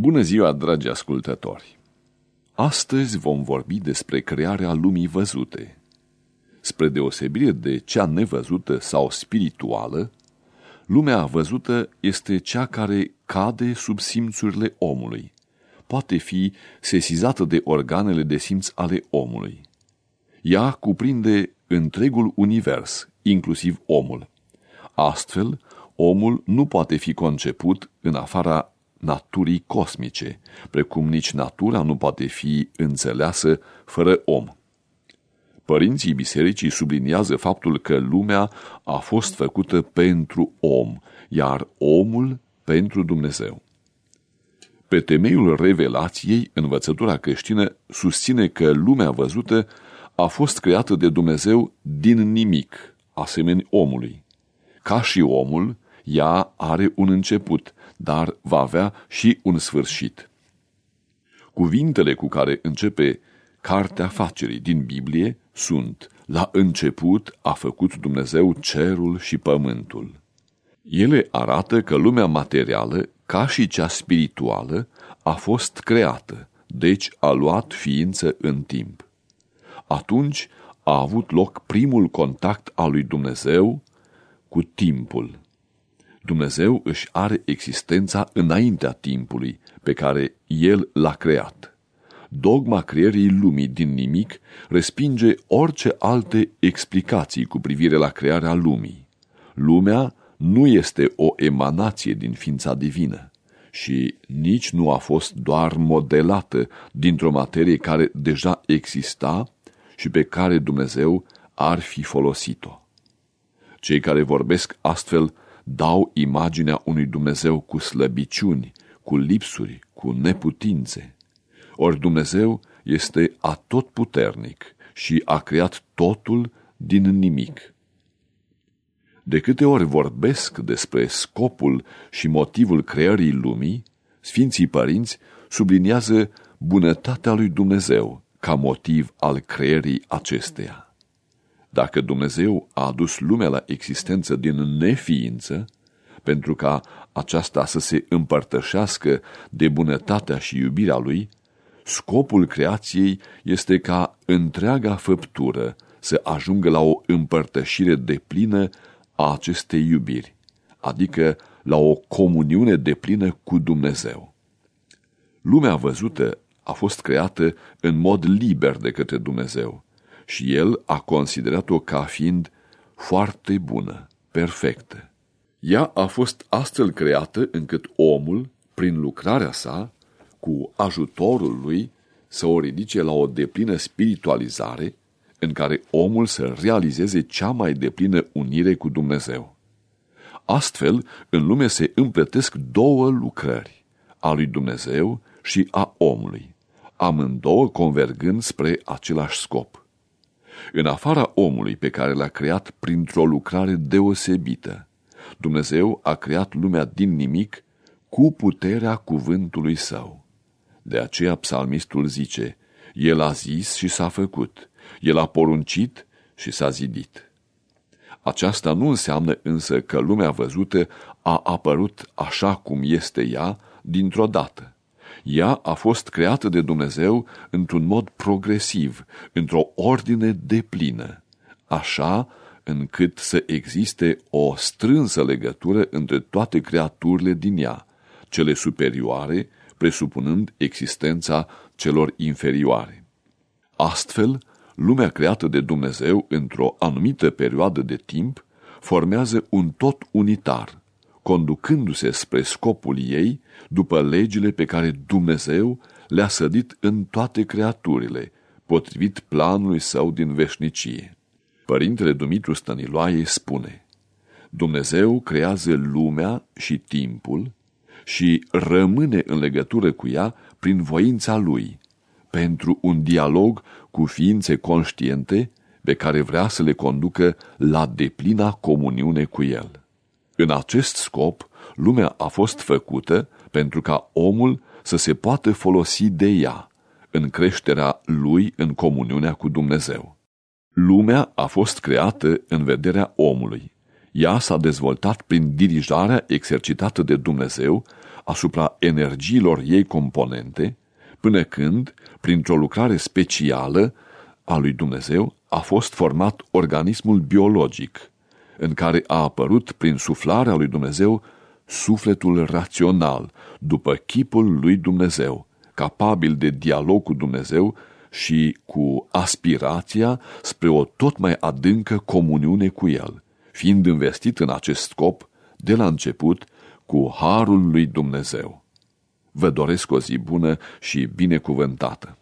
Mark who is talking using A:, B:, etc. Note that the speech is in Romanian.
A: Bună ziua, dragi ascultători! Astăzi vom vorbi despre crearea lumii văzute. Spre deosebire de cea nevăzută sau spirituală, lumea văzută este cea care cade sub simțurile omului. Poate fi sesizată de organele de simț ale omului. Ea cuprinde întregul univers, inclusiv omul. Astfel, omul nu poate fi conceput în afara naturii cosmice, precum nici natura nu poate fi înțeleasă fără om. Părinții bisericii subliniază faptul că lumea a fost făcută pentru om, iar omul pentru Dumnezeu. Pe temeiul revelației, învățătura creștină susține că lumea văzută a fost creată de Dumnezeu din nimic, asemeni omului. Ca și omul, ea are un început, dar va avea și un sfârșit. Cuvintele cu care începe cartea facerii din Biblie sunt La început a făcut Dumnezeu cerul și pământul. Ele arată că lumea materială, ca și cea spirituală, a fost creată, deci a luat ființă în timp. Atunci a avut loc primul contact al lui Dumnezeu cu timpul. Dumnezeu își are existența înaintea timpului pe care El l-a creat. Dogma creierii lumii din nimic respinge orice alte explicații cu privire la crearea lumii. Lumea nu este o emanație din ființa divină și nici nu a fost doar modelată dintr-o materie care deja exista și pe care Dumnezeu ar fi folosit-o. Cei care vorbesc astfel dau imaginea unui Dumnezeu cu slăbiciuni, cu lipsuri, cu neputințe. Ori Dumnezeu este atotputernic și a creat totul din nimic. De câte ori vorbesc despre scopul și motivul creării lumii, Sfinții Părinți subliniază bunătatea lui Dumnezeu ca motiv al creării acesteia. Dacă Dumnezeu a adus lumea la existență din neființă, pentru ca aceasta să se împărtășească de bunătatea și iubirea Lui, scopul creației este ca întreaga făptură să ajungă la o împărtășire deplină a acestei iubiri, adică la o comuniune deplină cu Dumnezeu. Lumea văzută a fost creată în mod liber de către Dumnezeu, și el a considerat-o ca fiind foarte bună, perfectă. Ea a fost astfel creată încât omul, prin lucrarea sa, cu ajutorul lui, să o ridice la o deplină spiritualizare, în care omul să realizeze cea mai deplină unire cu Dumnezeu. Astfel, în lume se împletesc două lucrări, a lui Dumnezeu și a omului, amândouă convergând spre același scop în afara omului pe care l-a creat printr-o lucrare deosebită. Dumnezeu a creat lumea din nimic cu puterea cuvântului său. De aceea psalmistul zice, El a zis și s-a făcut, El a poruncit și s-a zidit. Aceasta nu înseamnă însă că lumea văzută a apărut așa cum este ea dintr-o dată. Ea a fost creată de Dumnezeu într-un mod progresiv, într-o ordine deplină, așa încât să existe o strânsă legătură între toate creaturile din ea, cele superioare, presupunând existența celor inferioare. Astfel, lumea creată de Dumnezeu într-o anumită perioadă de timp formează un tot unitar, conducându-se spre scopul ei după legile pe care Dumnezeu le-a sădit în toate creaturile, potrivit planului său din veșnicie. Părintele Dumitru Stăniloae spune, Dumnezeu creează lumea și timpul și rămâne în legătură cu ea prin voința lui, pentru un dialog cu ființe conștiente pe care vrea să le conducă la deplina comuniune cu el. În acest scop, lumea a fost făcută pentru ca omul să se poată folosi de ea în creșterea lui în comuniunea cu Dumnezeu. Lumea a fost creată în vederea omului. Ea s-a dezvoltat prin dirijarea exercitată de Dumnezeu asupra energiilor ei componente, până când, printr-o lucrare specială a lui Dumnezeu, a fost format organismul biologic, în care a apărut prin suflarea lui Dumnezeu sufletul rațional, după chipul lui Dumnezeu, capabil de dialog cu Dumnezeu și cu aspirația spre o tot mai adâncă comuniune cu El, fiind investit în acest scop de la început cu harul lui Dumnezeu. Vă doresc o zi bună și binecuvântată!